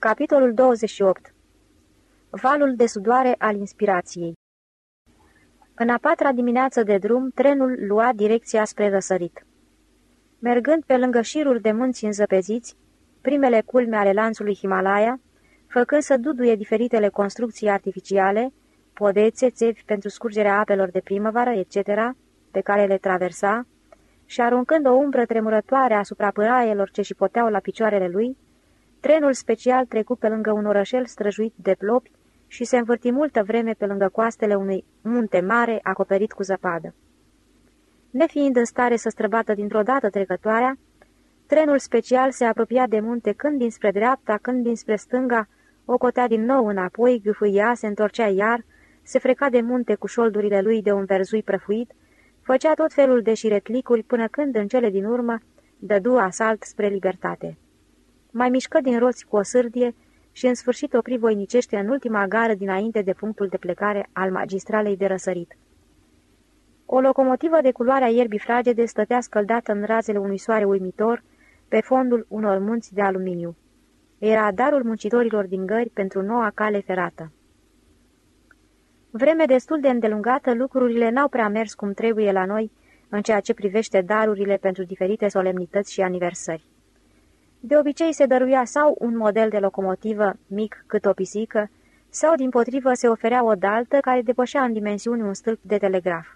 Capitolul 28 Valul de sudoare al inspirației În a patra dimineață de drum, trenul lua direcția spre răsărit. Mergând pe lângă șiruri de munți înzăpeziți, primele culme ale lanțului Himalaya, făcând să duduie diferitele construcții artificiale, podețe, țevi pentru scurgerea apelor de primăvară, etc., pe care le traversa, și aruncând o umbră tremurătoare asupra pâraielor ce și poteau la picioarele lui, trenul special trecu pe lângă un orășel străjuit de plopi și se învârti multă vreme pe lângă coastele unui munte mare acoperit cu zăpadă. Nefiind în stare să străbată dintr-o dată trecătoarea, trenul special se apropia de munte când dinspre dreapta, când dinspre stânga, o cotea din nou înapoi, gâfâia, se întorcea iar, se freca de munte cu șoldurile lui de un verzui prăfuit, făcea tot felul de șiretlicuri până când, în cele din urmă, dădu asalt spre libertate. Mai mișcă din roți cu o sârdie și în sfârșit opri voinicește în ultima gară dinainte de punctul de plecare al magistralei de răsărit. O locomotivă de culoarea ierbii fragede stătea scăldată în razele unui soare uimitor pe fondul unor munți de aluminiu. Era darul muncitorilor din gări pentru noua cale ferată. Vreme destul de îndelungată, lucrurile n-au prea mers cum trebuie la noi în ceea ce privește darurile pentru diferite solemnități și aniversări. De obicei se dăruia sau un model de locomotivă mic cât o pisică, sau din potrivă se oferea o daltă care depășea în dimensiuni un stâlp de telegraf.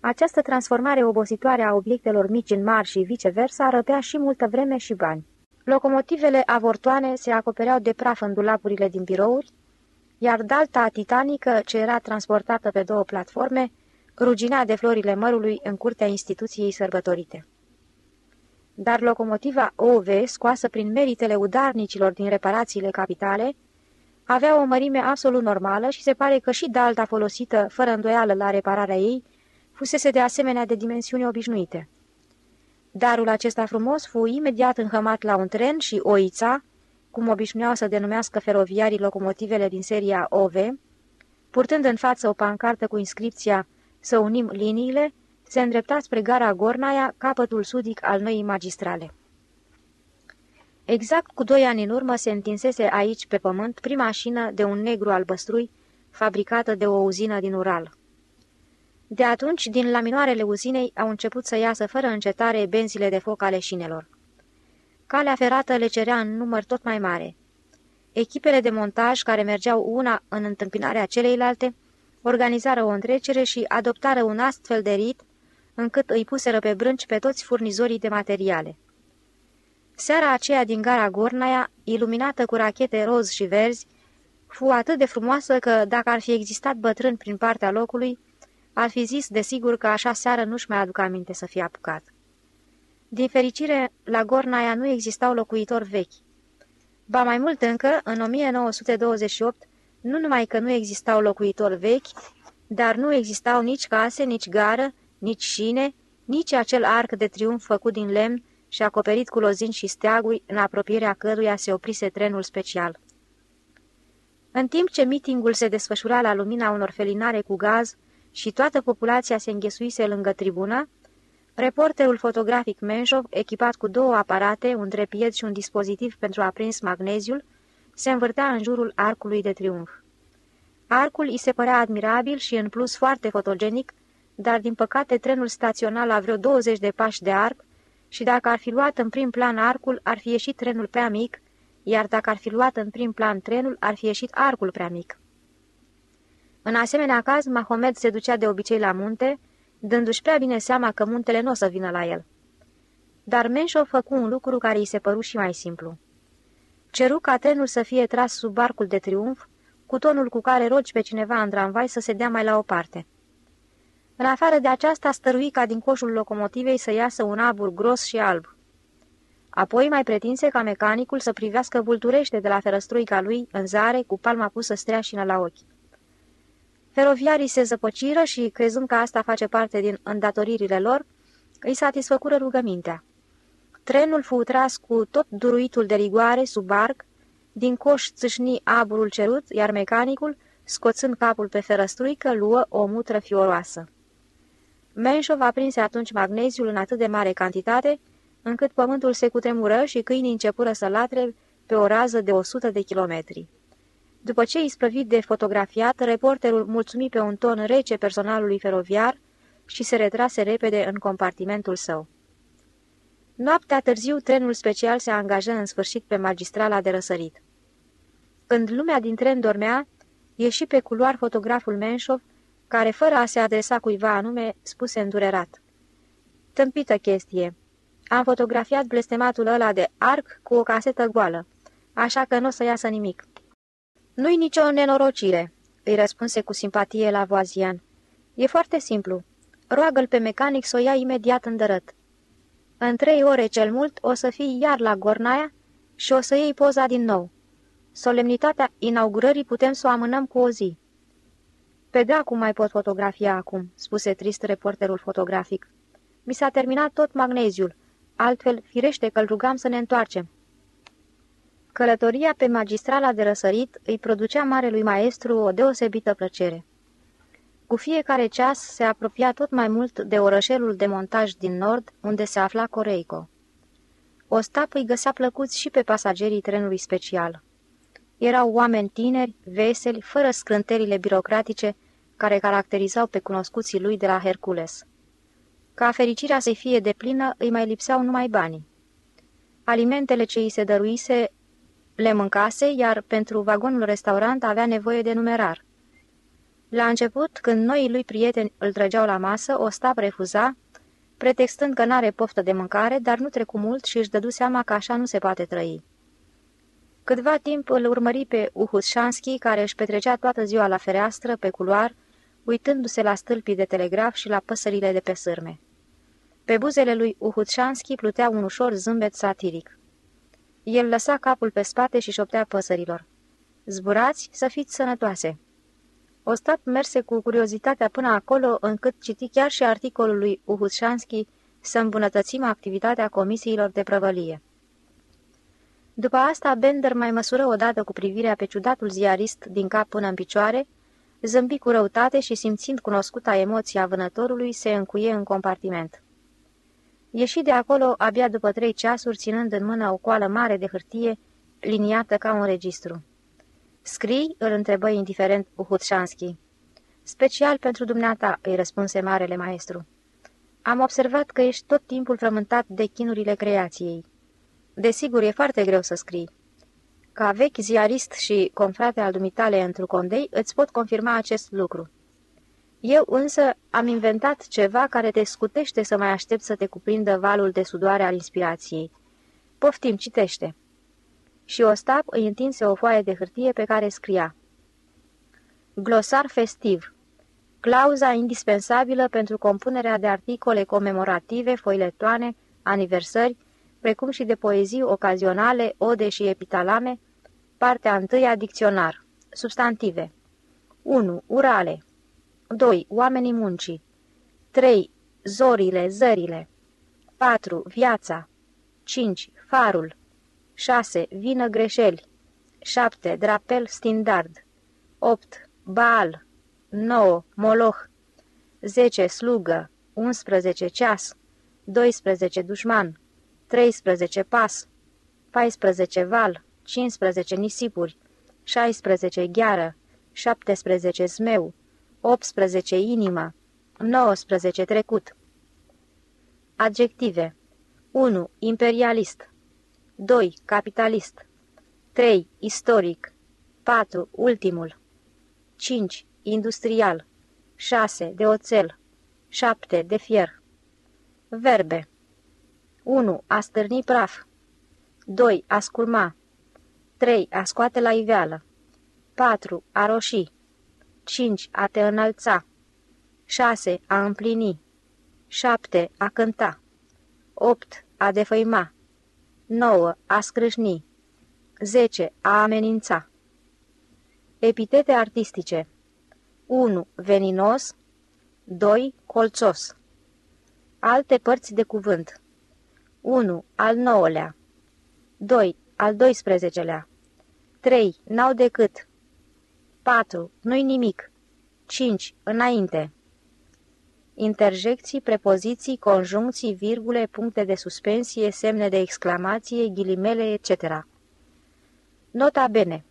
Această transformare obositoare a obiectelor mici în mari și viceversa răpea și multă vreme și bani. Locomotivele avortoane se acopereau de praf în dulapurile din birouri, iar dalta titanică, ce era transportată pe două platforme, ruginea de florile mărului în curtea instituției sărbătorite. Dar locomotiva OV, scoasă prin meritele udarnicilor din reparațiile capitale, avea o mărime absolut normală și se pare că și dalta folosită, fără îndoială la repararea ei, fusese de asemenea de dimensiuni obișnuite. Darul acesta frumos fu imediat înhămat la un tren și oița, cum obișnuiau să denumească feroviarii locomotivele din seria OV, purtând în față o pancartă cu inscripția Să unim liniile, se îndrepta spre gara Gornaia, capătul sudic al noii magistrale. Exact cu doi ani în urmă se întinsese aici, pe pământ, prima mașină de un negru albăstrui, fabricată de o uzină din Ural. De atunci, din laminoarele uzinei, au început să iasă fără încetare benzile de foc ale șinelor. Calea ferată le cerea în număr tot mai mare. Echipele de montaj, care mergeau una în întâmpinarea celeilalte, organizară o întrecere și adoptară un astfel de rit, încât îi puseră pe brânci pe toți furnizorii de materiale. Seara aceea din gara Gornaia, iluminată cu rachete roz și verzi, fu atât de frumoasă că, dacă ar fi existat bătrân prin partea locului, ar fi zis desigur că așa seară nu-și mai aduc aminte să fie apucat. Din fericire, la Gornaia nu existau locuitori vechi. Ba mai mult încă, în 1928, nu numai că nu existau locuitori vechi, dar nu existau nici case, nici gară, nici șine, nici acel arc de triumf făcut din lemn și acoperit cu lozini și steaguri, în apropierea căruia se oprise trenul special. În timp ce mitingul se desfășura la lumina unor felinare cu gaz și toată populația se înghesuise lângă tribună, reporterul fotografic Menjov, echipat cu două aparate, un trepied și un dispozitiv pentru aprins magneziul, se învârtea în jurul arcului de triumf. Arcul îi se părea admirabil și, în plus, foarte fotogenic, dar din păcate trenul staționa la vreo 20 de pași de arc și dacă ar fi luat în prim plan arcul, ar fi ieșit trenul prea mic, iar dacă ar fi luat în prim plan trenul, ar fi ieșit arcul prea mic. În asemenea caz, Mahomed se ducea de obicei la munte, dându-și prea bine seama că muntele nu o să vină la el. Dar Menșov făcu un lucru care îi se păru și mai simplu. Ceru ca trenul să fie tras sub arcul de triumf, cu tonul cu care rogi pe cineva în tramvai să se dea mai la o parte. În afară de aceasta, stărui ca din coșul locomotivei să iasă un abur gros și alb. Apoi mai pretinse ca mecanicul să privească vulturește de la ferăstruica lui în zare cu palma pusă streașină la ochi. Feroviarii se zăpăciră și, crezând că asta face parte din îndatoririle lor, îi satisfăcură rugămintea. Trenul fu tras cu tot duruitul de rigoare sub arc, din coș țâșni aburul cerut, iar mecanicul, scoțând capul pe ferăstruică, luă o mutră fioroasă. Menșov aprinse atunci magneziul în atât de mare cantitate, încât pământul se cutremură și câinii începură să latre pe o rază de 100 de kilometri. După ce isprăvit de fotografiat, reporterul mulțumi pe un ton rece personalului feroviar și se retrase repede în compartimentul său. Noaptea târziu, trenul special se angajă în sfârșit pe magistrala de răsărit. Când lumea din tren dormea, ieși pe culoar fotograful Menșov, care, fără a se adresa cuiva anume, spuse îndurerat. Tâmpită chestie. Am fotografiat blestematul ăla de arc cu o casetă goală, așa că nu o să iasă nimic. Nu-i nicio nenorocire, îi răspunse cu simpatie la Voazian. E foarte simplu. Roagă-l pe mecanic să o ia imediat în dărât. În trei ore cel mult o să fii iar la Gornaia și o să iei poza din nou. Solemnitatea inaugurării putem să o amânăm cu o zi. Pe dracu mai pot fotografia acum, spuse trist reporterul fotografic. Mi s-a terminat tot magneziul, altfel firește că-l rugam să ne întoarcem. Călătoria pe magistrala de răsărit îi producea marelui maestru o deosebită plăcere. Cu fiecare ceas se apropia tot mai mult de orășelul de montaj din nord, unde se afla Coreico. Ostap îi găsea plăcuți și pe pasagerii trenului special. Erau oameni tineri, veseli, fără scrânterile birocratice care caracterizau pe cunoscuții lui de la Hercules. Ca fericirea să-i fie deplină, îi mai lipseau numai banii. Alimentele ce îi se dăruise le mâncase, iar pentru vagonul restaurant avea nevoie de numerar. La început, când noii lui prieteni îl trăgeau la masă, Ostap refuza, pretextând că n-are poftă de mâncare, dar nu trecu mult și își dădu seama că așa nu se poate trăi. Câtva timp îl urmări pe Uhushanski, care își petrecea toată ziua la fereastră, pe culoar, uitându-se la stâlpii de telegraf și la păsările de pe sârme. Pe buzele lui Uhushanski plutea un ușor zâmbet satiric. El lăsa capul pe spate și șoptea păsărilor. Zburați să fiți sănătoase!" Ostap merse cu curiozitatea până acolo, încât citi chiar și articolul lui Uhushanski să îmbunătățim activitatea comisiilor de prăvălie. După asta, Bender mai măsură odată cu privirea pe ciudatul ziarist din cap până în picioare, zâmbi cu răutate și, simțind cunoscuta emoția vânătorului, se încuie în compartiment. Ieși de acolo abia după trei ceasuri, ținând în mână o coală mare de hârtie, liniată ca un registru. Scrii?" îl întrebă indiferent Uhutșanski. Special pentru dumneata," îi răspunse marele maestru. Am observat că ești tot timpul frământat de chinurile creației. Desigur, e foarte greu să scrii. Ca vechi ziarist și confrate al dumitale într condei, îți pot confirma acest lucru. Eu însă am inventat ceva care te scutește să mai aștept să te cuprindă valul de sudoare al inspirației. Poftim, citește. Și Ostap îi întinse o foaie de hârtie pe care scria Glosar festiv Clauza indispensabilă pentru compunerea de articole comemorative, foiletoane, aniversări, precum și de poezii ocazionale, ode și epitalame, partea întâia dicționar, substantive. 1. Urale 2. Oamenii muncii 3. Zorile, zările 4. Viața 5. Farul 6. Vină greșeli 7. Drapel standard 8. Baal 9. Moloch 10. Slugă 11. Ceas 12. Dușman 13 pas, 14 val, 15 nisipuri, 16 gheară, 17 zmeu, 18 inimă, 19 trecut. Adjective 1. Imperialist 2. Capitalist 3. Istoric 4. Ultimul 5. Industrial 6. De oțel 7. De fier Verbe 1. A stârni praf 2. A scurma 3. A scoate la iveală 4. A roșii 5. A te înălța 6. A împlini 7. A cânta 8. A defăima 9. A scrâșni 10. A amenința Epitete artistice 1. Veninos 2. Colțos Alte părți de cuvânt 1. Al nouălea 2. Al doisprezecelea 3. N-au decât 4. Nu-i nimic 5. Înainte Interjecții, prepoziții, conjuncții, virgule, puncte de suspensie, semne de exclamație, ghilimele, etc. Nota bene.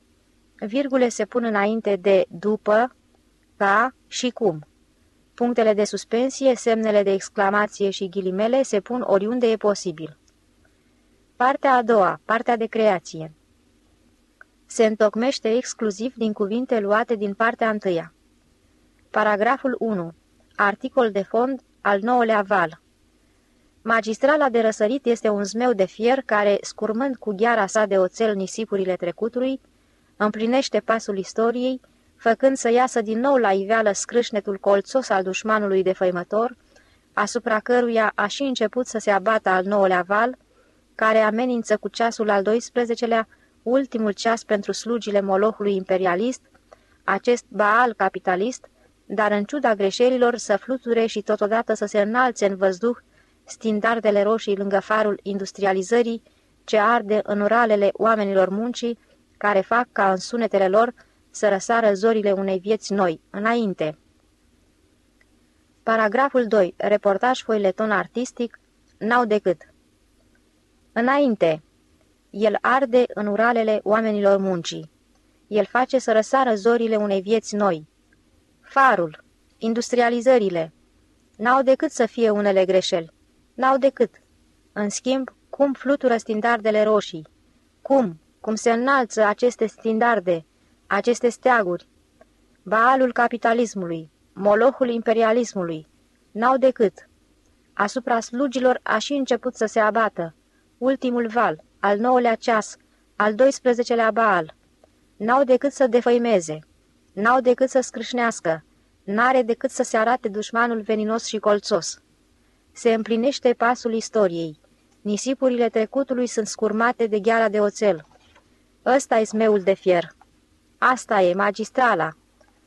Virgule se pun înainte de după, ca și cum. Punctele de suspensie, semnele de exclamație și ghilimele se pun oriunde e posibil. Partea a doua, partea de creație. Se întocmește exclusiv din cuvinte luate din partea întâia. Paragraful 1. Articol de fond al nouălea val. Magistrala de răsărit este un zmeu de fier care, scurmând cu gheara sa de oțel nisipurile trecutului, împlinește pasul istoriei, făcând să iasă din nou la iveală scrâșnetul colțos al dușmanului defăimător, asupra căruia a și început să se abată al nouălea val, care amenință cu ceasul al 12-lea, ultimul ceas pentru slugile molohului imperialist, acest baal capitalist, dar în ciuda greșelilor să fluture și totodată să se înalțe în văzduh stindardele roșii lângă farul industrializării ce arde în uralele oamenilor muncii, care fac ca în sunetele lor să răsară zorile unei vieți noi, înainte. Paragraful 2. Reportaj foileton artistic N-au decât Înainte. El arde în uralele oamenilor muncii. El face să răsară zorile unei vieți noi. Farul. Industrializările. N-au decât să fie unele greșeli. N-au decât. În schimb, cum flutură stindardele roșii? Cum? Cum se înalță aceste stindarde, aceste steaguri? Baalul capitalismului, molohul imperialismului, n-au decât. Asupra slugilor a și început să se abată. Ultimul val, al nouălea ceas, al 12-lea baal. N-au decât să defăimeze, n-au decât să scrâșnească, n-are decât să se arate dușmanul veninos și colțos. Se împlinește pasul istoriei. Nisipurile trecutului sunt scurmate de gheara de oțel. Ăsta e smeul de fier. Asta e magistrala.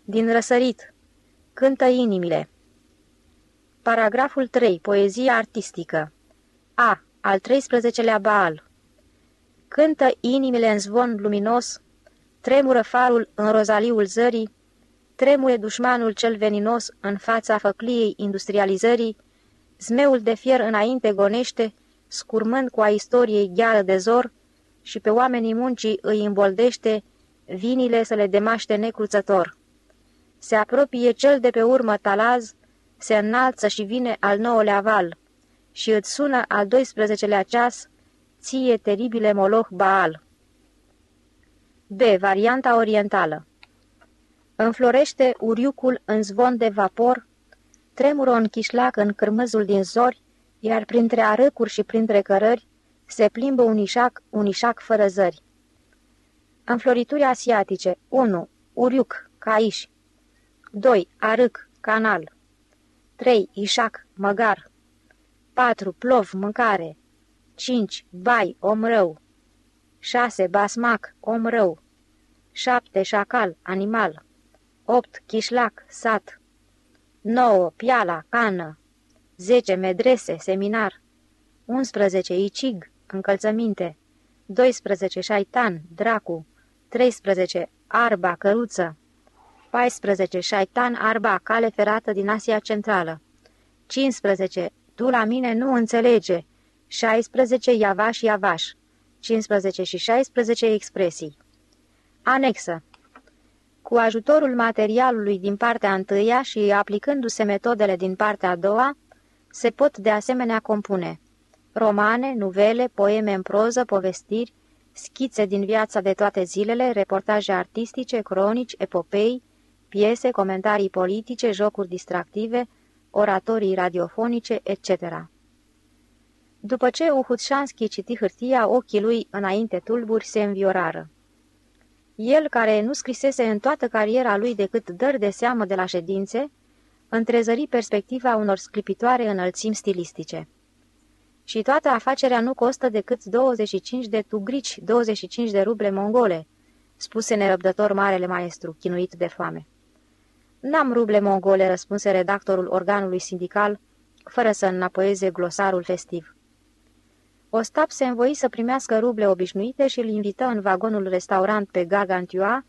Din răsărit. Cântă inimile. Paragraful 3. Poezia artistică. A. Al 13-lea Baal. Cântă inimile în zvon luminos, tremură farul în rozaliul zării, tremure dușmanul cel veninos în fața făcliei industrializării, zmeul de fier înainte gonește, scurmând cu a istoriei gheară de zor, și pe oamenii muncii îi îmboldește, vinile să le demaște necruțător. Se apropie cel de pe urmă talaz, se înalță și vine al nouălea val și îți sună al 12-lea ceas, ție teribile moloh Baal. B. Varianta orientală Înflorește uriucul în zvon de vapor, tremură un chișlac în cârmăzul din zori, iar printre arăcuri și printre cărări se plimbă un ișac, un ișac fără zări. Înflorituri asiatice 1. Uriuc, caiș 2. Arâc, canal 3. Ișac, măgar 4. Plov, mâncare 5. Bai, om rău 6. Basmac, om rău 7. Șacal, animal 8. Chișlac, sat 9. Piala, cană 10. Medrese, seminar 11. Icig, încălțăminte 12. Șaitan, dracu 13. Arba, căruță 14. Șaitan, arba, cale ferată din Asia Centrală 15. Tu la mine nu înțelege. 16. Iavaș, Iavaș. 15 și 16 expresii. Anexă. Cu ajutorul materialului din partea întâia și aplicându-se metodele din partea a doua, se pot de asemenea compune romane, nuvele, poeme în proză, povestiri, schițe din viața de toate zilele, reportaje artistice, cronici, epopei, piese, comentarii politice, jocuri distractive, oratorii radiofonice, etc. După ce Uhudșanski citi hârtia, ochii lui, înainte tulburi, se înviorară. El, care nu scrisese în toată cariera lui decât dări de seamă de la ședințe, întrezări perspectiva unor sclipitoare înălțimi stilistice. Și toată afacerea nu costă decât 25 de tugrici, 25 de ruble mongole, spuse nerăbdător marele maestru, chinuit de foame. N-am ruble mongole, răspunse redactorul organului sindical, fără să înapoieze glosarul festiv. Ostap se învoi să primească ruble obișnuite și îl invită în vagonul restaurant pe Gargantua,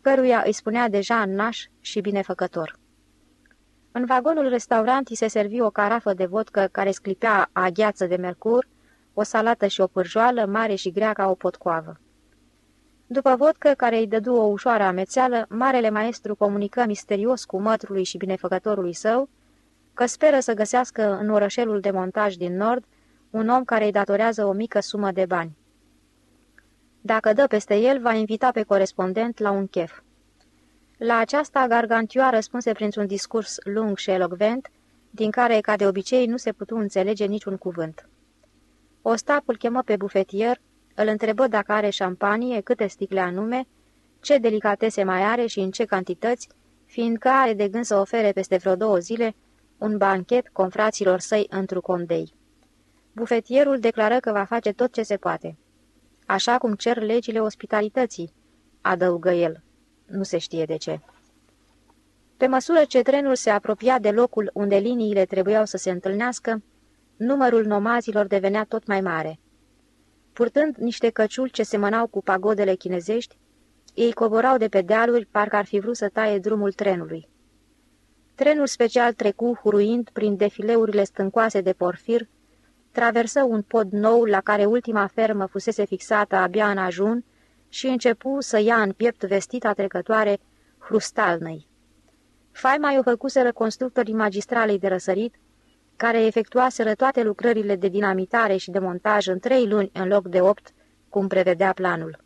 căruia îi spunea deja naș și binefăcător. În vagonul restaurant îi se servi o carafă de vodcă care sclipea agheață de mercur, o salată și o pârjoală mare și grea ca o potcoavă. După vodcă care îi dădu o ușoară amețeală, marele maestru comunică misterios cu mătrului și binefăcătorului său că speră să găsească în orășelul de montaj din nord un om care îi datorează o mică sumă de bani. Dacă dă peste el, va invita pe corespondent la un chef. La aceasta, Gargantua răspunse printr-un discurs lung și elogvent, din care, ca de obicei, nu se putu înțelege niciun cuvânt. Ostapul chemă pe bufetier, îl întrebă dacă are șampanie, câte sticle anume, ce delicatese mai are și în ce cantități, fiindcă are de gând să ofere peste vreo două zile un banchet confraților săi într condei. Bufetierul declară că va face tot ce se poate. Așa cum cer legile ospitalității, adăugă el. Nu se știe de ce. Pe măsură ce trenul se apropia de locul unde liniile trebuiau să se întâlnească, numărul nomazilor devenea tot mai mare. Purtând niște căciuli ce semănau cu pagodele chinezești, ei coborau de pe dealuri, parcă ar fi vrut să taie drumul trenului. Trenul special trecu, huruind prin defileurile stâncoase de porfir, traversă un pod nou la care ultima fermă fusese fixată abia în ajun și începu să ia în piept vestita trecătoare Hrustalnăi. Faima o făcuseră constructorii magistralei de răsărit, care efectuaseră toate lucrările de dinamitare și de montaj în trei luni în loc de opt, cum prevedea planul.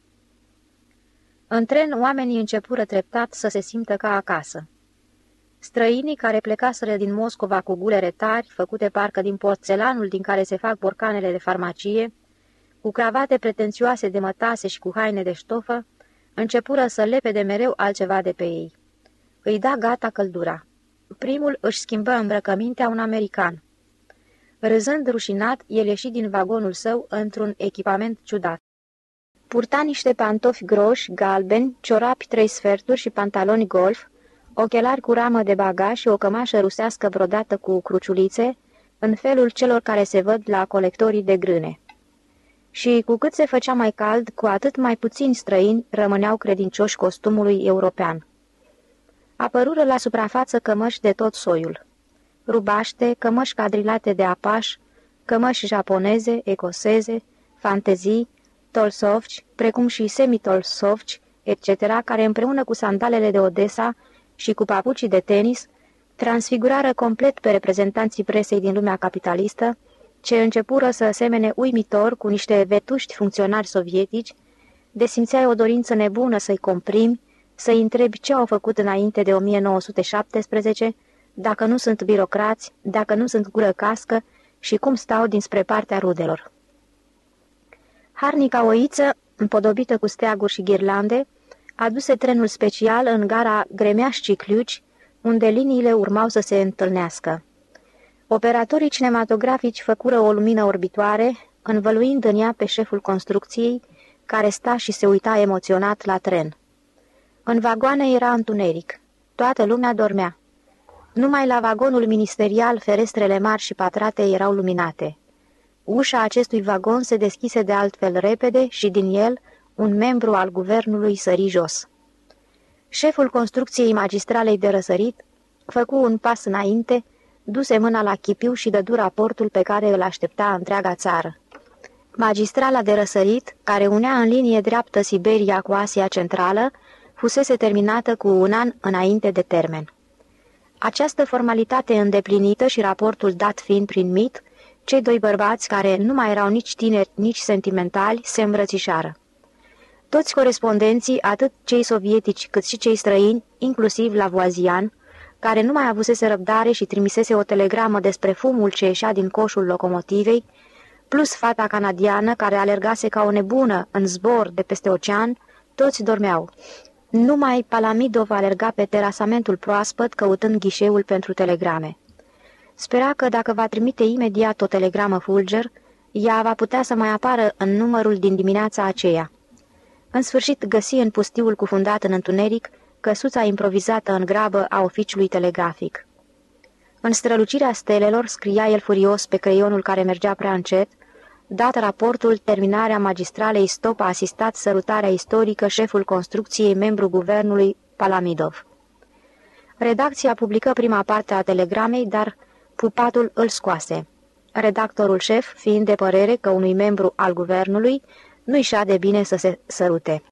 În tren, oamenii începură treptat să se simtă ca acasă. Străinii care plecaseră din Moscova cu gulere tari, făcute parcă din porțelanul din care se fac borcanele de farmacie, cu cravate pretențioase de mătase și cu haine de ștofă, începură să lepe de mereu altceva de pe ei. Îi da gata căldura. Primul își schimbă îmbrăcămintea un american. Râzând rușinat, el ieși din vagonul său într-un echipament ciudat. Purta niște pantofi groși, galbeni, ciorapi trei sferturi și pantaloni golf, ochelari cu ramă de bagaj și o cămașă rusească brodată cu cruciulițe, în felul celor care se văd la colectorii de grâne. Și cu cât se făcea mai cald, cu atât mai puțini străini rămâneau credincioși costumului european. Apărură la suprafață cămăși de tot soiul. Rubaște, cămăși cadrilate de apaș, cămăși japoneze, ecoseze, fantezii, tolsovci, precum și semitolsovci, etc., care împreună cu sandalele de Odessa și cu papucii de tenis, transfigurară complet pe reprezentanții presei din lumea capitalistă, ce începură să semene uimitor cu niște vetuști funcționari sovietici, desimțeai o dorință nebună să-i comprimi, să-i întrebi ce au făcut înainte de 1917, dacă nu sunt birocrați, dacă nu sunt gură cască și cum stau dinspre partea rudelor. Harnica oiță, împodobită cu steaguri și ghirlande, aduse trenul special în gara Gremeaș-Cicliuci, unde liniile urmau să se întâlnească. Operatorii cinematografici făcură o lumină orbitoare, învăluind în ea pe șeful construcției, care sta și se uita emoționat la tren. În vagoane era întuneric. Toată lumea dormea. Numai la vagonul ministerial ferestrele mari și patrate erau luminate. Ușa acestui vagon se deschise de altfel repede și din el un membru al guvernului sări jos. Șeful construcției magistralei de răsărit făcu un pas înainte, duse mâna la chipiu și dădu raportul pe care îl aștepta întreaga țară. Magistrala de răsărit, care unea în linie dreaptă Siberia cu Asia Centrală, fusese terminată cu un an înainte de termen. Această formalitate îndeplinită și raportul dat fiind prin mit, cei doi bărbați, care nu mai erau nici tineri, nici sentimentali, se îmbrățișară. Toți corespondenții, atât cei sovietici cât și cei străini, inclusiv la Voazian, care nu mai avusese răbdare și trimisese o telegramă despre fumul ce ieșea din coșul locomotivei, plus fata canadiană care alergase ca o nebună în zbor de peste ocean, toți dormeau. Numai Palamidov alerga pe terasamentul proaspăt căutând ghișeul pentru telegrame. Spera că dacă va trimite imediat o telegramă Fulger, ea va putea să mai apară în numărul din dimineața aceea. În sfârșit găsi în pustiul cufundat în întuneric căsuța improvizată în grabă a oficiului telegrafic. În strălucirea stelelor scria el furios pe creionul care mergea prea încet, dat raportul terminarea magistralei stop a asistat sărutarea istorică șeful construcției membru guvernului Palamidov. Redacția publică prima parte a telegramei, dar pupatul îl scoase. Redactorul șef, fiind de părere că unui membru al guvernului nu-i de bine să se sărute.